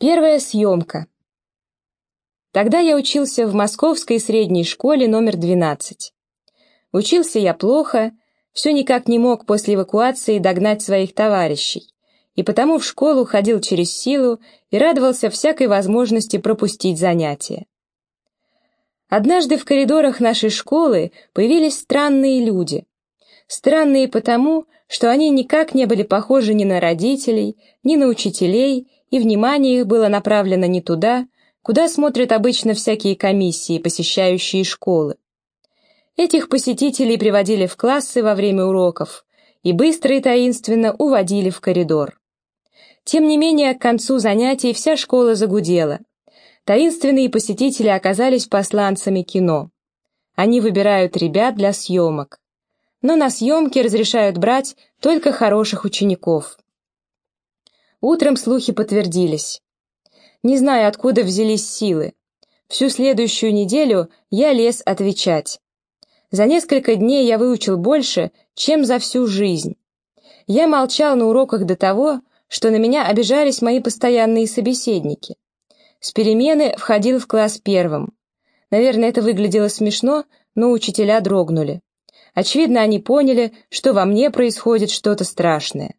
Первая съемка. Тогда я учился в Московской средней школе номер 12. Учился я плохо, все никак не мог после эвакуации догнать своих товарищей, и потому в школу ходил через силу и радовался всякой возможности пропустить занятия. Однажды в коридорах нашей школы появились странные люди. Странные потому, что они никак не были похожи ни на родителей, ни на учителей, и внимание их было направлено не туда, куда смотрят обычно всякие комиссии, посещающие школы. Этих посетителей приводили в классы во время уроков и быстро и таинственно уводили в коридор. Тем не менее, к концу занятий вся школа загудела. Таинственные посетители оказались посланцами кино. Они выбирают ребят для съемок. Но на съемки разрешают брать только хороших учеников. Утром слухи подтвердились. Не знаю, откуда взялись силы. Всю следующую неделю я лез отвечать. За несколько дней я выучил больше, чем за всю жизнь. Я молчал на уроках до того, что на меня обижались мои постоянные собеседники. С перемены входил в класс первым. Наверное, это выглядело смешно, но учителя дрогнули. Очевидно, они поняли, что во мне происходит что-то страшное.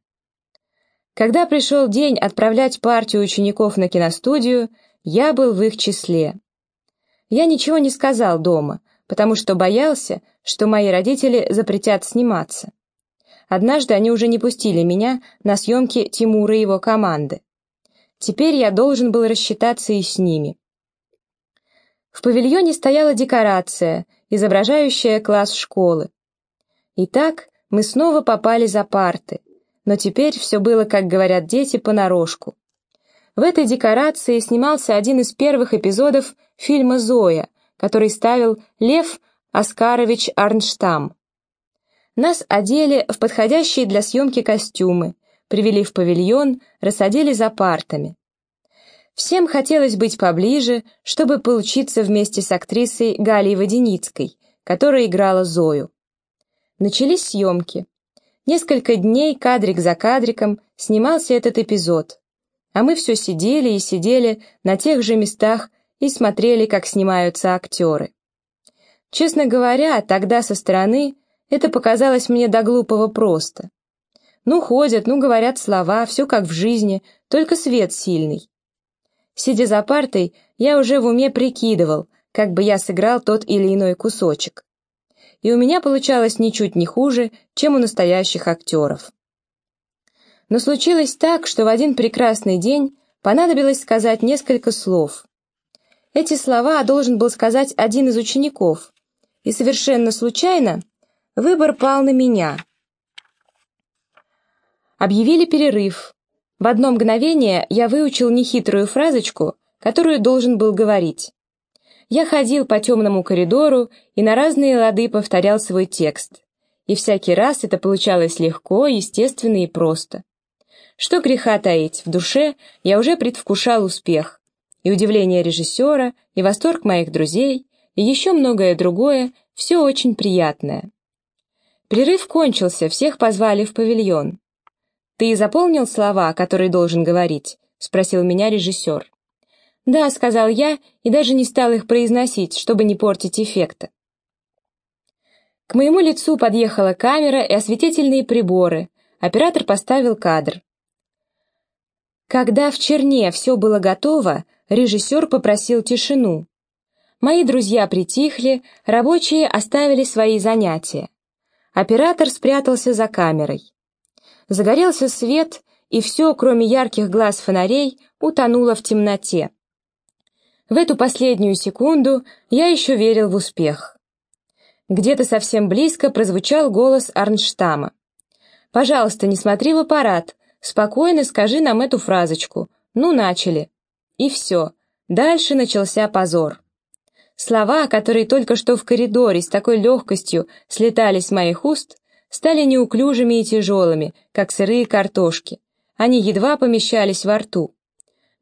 Когда пришел день отправлять партию учеников на киностудию, я был в их числе. Я ничего не сказал дома, потому что боялся, что мои родители запретят сниматься. Однажды они уже не пустили меня на съемки Тимура и его команды. Теперь я должен был рассчитаться и с ними. В павильоне стояла декорация, изображающая класс школы. Итак, мы снова попали за парты — но теперь все было, как говорят дети, понарошку. В этой декорации снимался один из первых эпизодов фильма «Зоя», который ставил Лев Оскарович Арнштам. Нас одели в подходящие для съемки костюмы, привели в павильон, рассадили за партами. Всем хотелось быть поближе, чтобы поучиться вместе с актрисой Галей Воденицкой, которая играла Зою. Начались съемки. Несколько дней кадрик за кадриком снимался этот эпизод, а мы все сидели и сидели на тех же местах и смотрели, как снимаются актеры. Честно говоря, тогда со стороны это показалось мне до глупого просто. Ну, ходят, ну, говорят слова, все как в жизни, только свет сильный. Сидя за партой, я уже в уме прикидывал, как бы я сыграл тот или иной кусочек и у меня получалось ничуть не хуже, чем у настоящих актеров. Но случилось так, что в один прекрасный день понадобилось сказать несколько слов. Эти слова должен был сказать один из учеников, и совершенно случайно выбор пал на меня. Объявили перерыв. В одно мгновение я выучил нехитрую фразочку, которую должен был говорить. Я ходил по темному коридору и на разные лады повторял свой текст. И всякий раз это получалось легко, естественно и просто. Что греха таить, в душе я уже предвкушал успех. И удивление режиссера, и восторг моих друзей, и еще многое другое, все очень приятное. Прерыв кончился, всех позвали в павильон. «Ты заполнил слова, которые должен говорить?» — спросил меня режиссер. «Да», — сказал я, и даже не стал их произносить, чтобы не портить эффекта. К моему лицу подъехала камера и осветительные приборы. Оператор поставил кадр. Когда в черне все было готово, режиссер попросил тишину. Мои друзья притихли, рабочие оставили свои занятия. Оператор спрятался за камерой. Загорелся свет, и все, кроме ярких глаз фонарей, утонуло в темноте. В эту последнюю секунду я еще верил в успех. Где-то совсем близко прозвучал голос Арнштама. «Пожалуйста, не смотри в аппарат. Спокойно скажи нам эту фразочку. Ну, начали». И все. Дальше начался позор. Слова, которые только что в коридоре с такой легкостью слетали с моих уст, стали неуклюжими и тяжелыми, как сырые картошки. Они едва помещались во рту.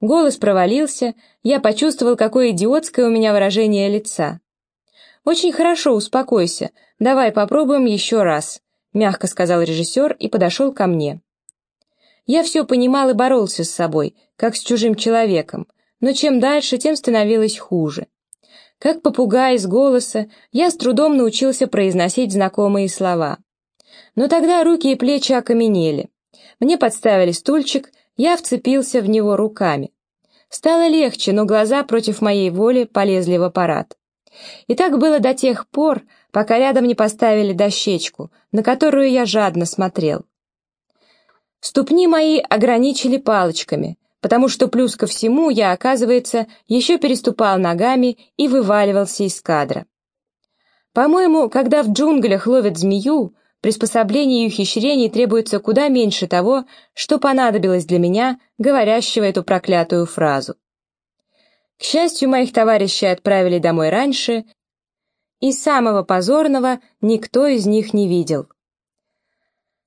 Голос провалился, я почувствовал, какое идиотское у меня выражение лица. «Очень хорошо, успокойся. Давай попробуем еще раз», — мягко сказал режиссер и подошел ко мне. Я все понимал и боролся с собой, как с чужим человеком, но чем дальше, тем становилось хуже. Как попугай из голоса, я с трудом научился произносить знакомые слова. Но тогда руки и плечи окаменели. Мне подставили стульчик, я вцепился в него руками. Стало легче, но глаза против моей воли полезли в аппарат. И так было до тех пор, пока рядом не поставили дощечку, на которую я жадно смотрел. Ступни мои ограничили палочками, потому что плюс ко всему я, оказывается, еще переступал ногами и вываливался из кадра. По-моему, когда в джунглях ловят змею, приспособлений и ухищрений требуется куда меньше того, что понадобилось для меня, говорящего эту проклятую фразу. К счастью, моих товарищей отправили домой раньше, и самого позорного никто из них не видел.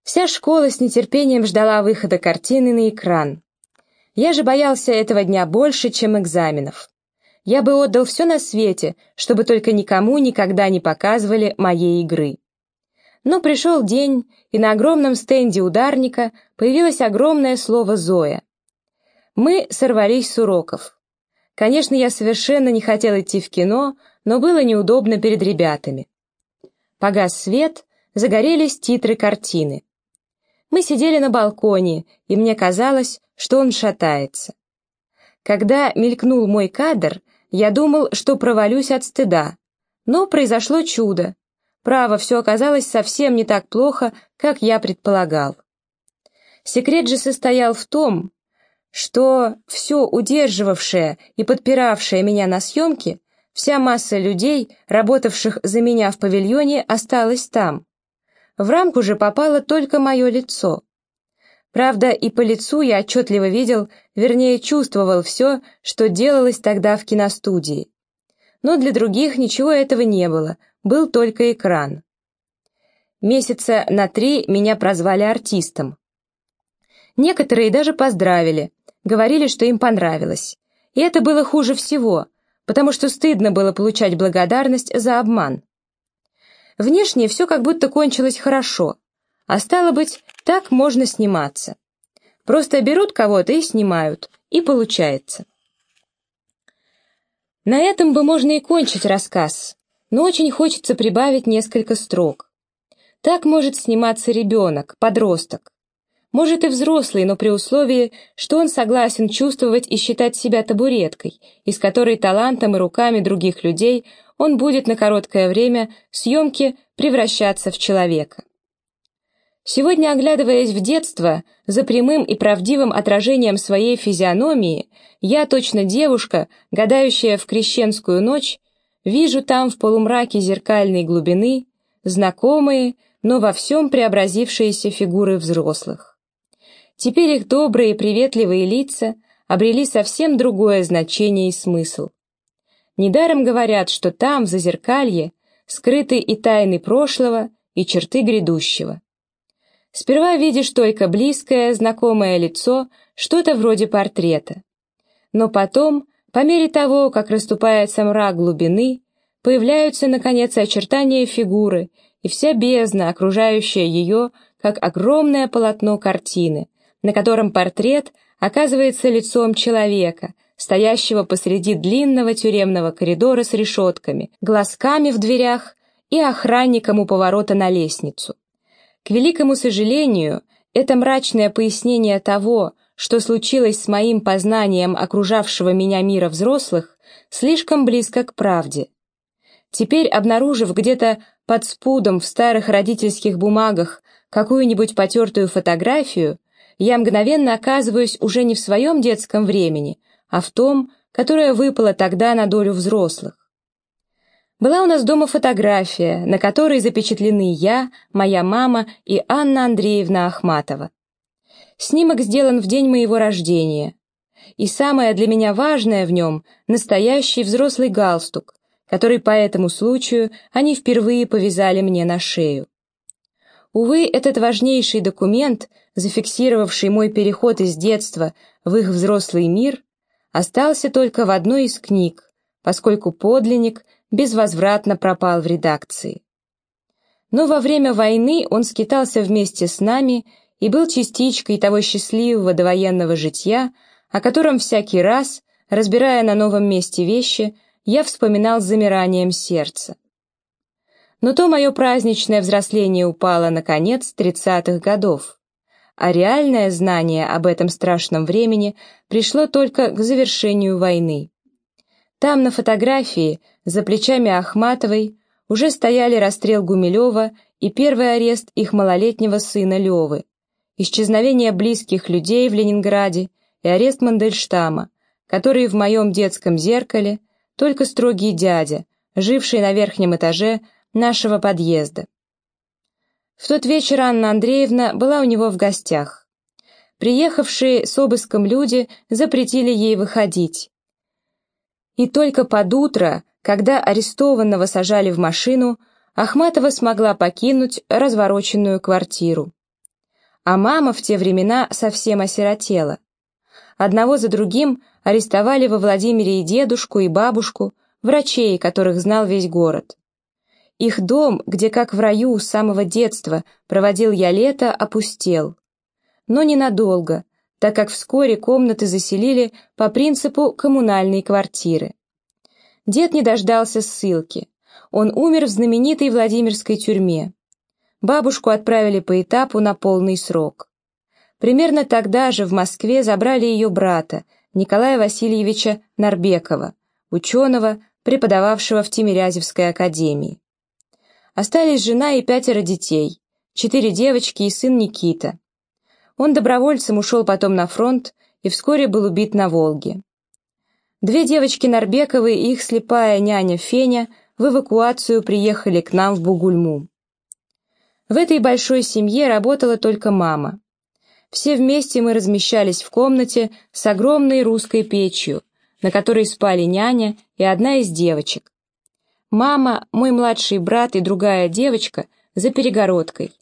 Вся школа с нетерпением ждала выхода картины на экран. Я же боялся этого дня больше, чем экзаменов. Я бы отдал все на свете, чтобы только никому никогда не показывали моей игры. Но пришел день, и на огромном стенде ударника появилось огромное слово «Зоя». Мы сорвались с уроков. Конечно, я совершенно не хотел идти в кино, но было неудобно перед ребятами. Погас свет, загорелись титры картины. Мы сидели на балконе, и мне казалось, что он шатается. Когда мелькнул мой кадр, я думал, что провалюсь от стыда. Но произошло чудо. Право, все оказалось совсем не так плохо, как я предполагал. Секрет же состоял в том, что все удерживавшее и подпиравшее меня на съемке, вся масса людей, работавших за меня в павильоне, осталась там. В рамку же попало только мое лицо. Правда, и по лицу я отчетливо видел, вернее, чувствовал все, что делалось тогда в киностудии. Но для других ничего этого не было, был только экран. Месяца на три меня прозвали артистом. Некоторые даже поздравили, говорили, что им понравилось. И это было хуже всего, потому что стыдно было получать благодарность за обман. Внешне все как будто кончилось хорошо, а стало быть, так можно сниматься. Просто берут кого-то и снимают, и получается. На этом бы можно и кончить рассказ, но очень хочется прибавить несколько строк. Так может сниматься ребенок, подросток. Может и взрослый, но при условии, что он согласен чувствовать и считать себя табуреткой, из которой талантом и руками других людей он будет на короткое время съемки превращаться в человека. Сегодня, оглядываясь в детство, за прямым и правдивым отражением своей физиономии, я, точно девушка, гадающая в крещенскую ночь, вижу там в полумраке зеркальной глубины знакомые, но во всем преобразившиеся фигуры взрослых. Теперь их добрые и приветливые лица обрели совсем другое значение и смысл. Недаром говорят, что там, в зазеркалье, скрыты и тайны прошлого, и черты грядущего. Сперва видишь только близкое, знакомое лицо, что-то вроде портрета. Но потом, по мере того, как расступается мрак глубины, появляются, наконец, очертания фигуры, и вся бездна, окружающая ее, как огромное полотно картины, на котором портрет оказывается лицом человека, стоящего посреди длинного тюремного коридора с решетками, глазками в дверях и охранником у поворота на лестницу. К великому сожалению, это мрачное пояснение того, что случилось с моим познанием окружавшего меня мира взрослых, слишком близко к правде. Теперь, обнаружив где-то под спудом в старых родительских бумагах какую-нибудь потертую фотографию, я мгновенно оказываюсь уже не в своем детском времени, а в том, которое выпало тогда на долю взрослых. Была у нас дома фотография, на которой запечатлены я, моя мама и Анна Андреевна Ахматова. Снимок сделан в день моего рождения. И самое для меня важное в нем — настоящий взрослый галстук, который по этому случаю они впервые повязали мне на шею. Увы, этот важнейший документ, зафиксировавший мой переход из детства в их взрослый мир, остался только в одной из книг, поскольку подлинник безвозвратно пропал в редакции. Но во время войны он скитался вместе с нами и был частичкой того счастливого довоенного житья, о котором всякий раз, разбирая на новом месте вещи, я вспоминал с замиранием сердца. Но то мое праздничное взросление упало, наконец, тридцатых годов, а реальное знание об этом страшном времени пришло только к завершению войны. Там, на фотографии, за плечами Ахматовой, уже стояли расстрел Гумилева и первый арест их малолетнего сына Левы, исчезновение близких людей в Ленинграде и арест Мандельштама, который в моем детском зеркале только строгий дядя, живший на верхнем этаже нашего подъезда. В тот вечер Анна Андреевна была у него в гостях. Приехавшие с обыском люди запретили ей выходить. И только под утро, когда арестованного сажали в машину, Ахматова смогла покинуть развороченную квартиру. А мама в те времена совсем осиротела. Одного за другим арестовали во Владимире и дедушку, и бабушку, врачей, которых знал весь город. Их дом, где как в раю с самого детства проводил я лето, опустел. Но ненадолго, так как вскоре комнаты заселили по принципу коммунальной квартиры. Дед не дождался ссылки. Он умер в знаменитой Владимирской тюрьме. Бабушку отправили по этапу на полный срок. Примерно тогда же в Москве забрали ее брата, Николая Васильевича Нарбекова, ученого, преподававшего в Тимирязевской академии. Остались жена и пятеро детей, четыре девочки и сын Никита. Он добровольцем ушел потом на фронт и вскоре был убит на Волге. Две девочки Нарбековы и их слепая няня Феня в эвакуацию приехали к нам в Бугульму. В этой большой семье работала только мама. Все вместе мы размещались в комнате с огромной русской печью, на которой спали няня и одна из девочек. Мама, мой младший брат и другая девочка за перегородкой.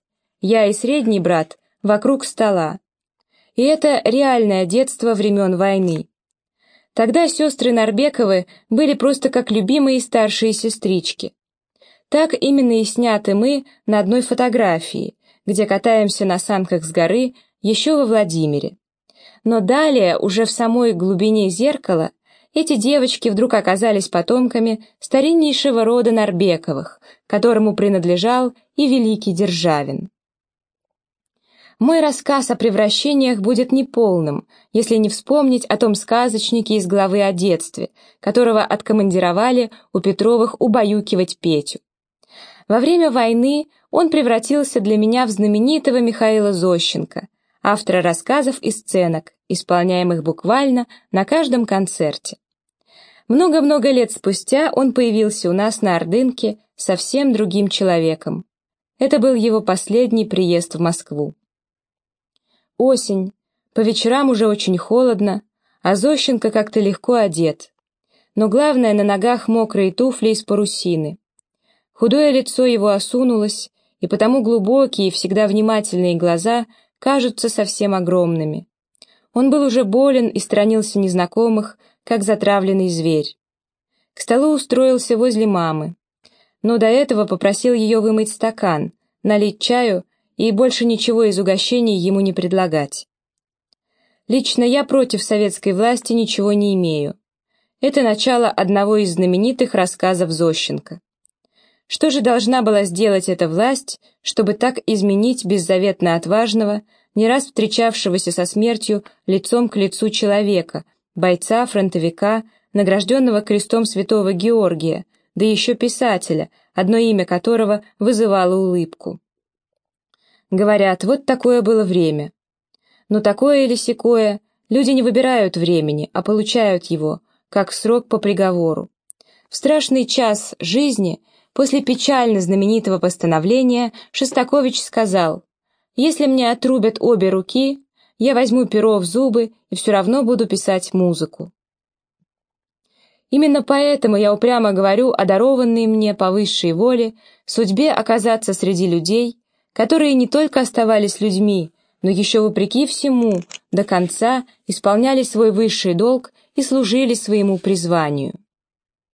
Я и средний брат вокруг стола. И это реальное детство времен войны. Тогда сестры Нарбековы были просто как любимые старшие сестрички. Так именно и сняты мы на одной фотографии, где катаемся на санках с горы еще во Владимире. Но далее, уже в самой глубине зеркала, эти девочки вдруг оказались потомками стариннейшего рода Нарбековых, которому принадлежал и великий Державин. Мой рассказ о превращениях будет неполным, если не вспомнить о том сказочнике из главы о детстве, которого откомандировали у Петровых убаюкивать Петю. Во время войны он превратился для меня в знаменитого Михаила Зощенко, автора рассказов и сценок, исполняемых буквально на каждом концерте. Много-много лет спустя он появился у нас на Ордынке совсем другим человеком. Это был его последний приезд в Москву. Осень, по вечерам уже очень холодно, а Зощенко как-то легко одет. Но главное, на ногах мокрые туфли из парусины. Худое лицо его осунулось, и потому глубокие и всегда внимательные глаза кажутся совсем огромными. Он был уже болен и сторонился незнакомых, как затравленный зверь. К столу устроился возле мамы, но до этого попросил ее вымыть стакан, налить чаю и больше ничего из угощений ему не предлагать. Лично я против советской власти ничего не имею. Это начало одного из знаменитых рассказов Зощенко. Что же должна была сделать эта власть, чтобы так изменить беззаветно отважного, не раз встречавшегося со смертью лицом к лицу человека, бойца, фронтовика, награжденного крестом святого Георгия, да еще писателя, одно имя которого вызывало улыбку. Говорят, вот такое было время. Но такое или сякое, люди не выбирают времени, а получают его, как срок по приговору. В страшный час жизни, после печально знаменитого постановления, Шостакович сказал, «Если мне отрубят обе руки, я возьму перо в зубы и все равно буду писать музыку. Именно поэтому я упрямо говорю о дарованной мне по высшей воле судьбе оказаться среди людей, которые не только оставались людьми, но еще вопреки всему до конца исполняли свой высший долг и служили своему призванию.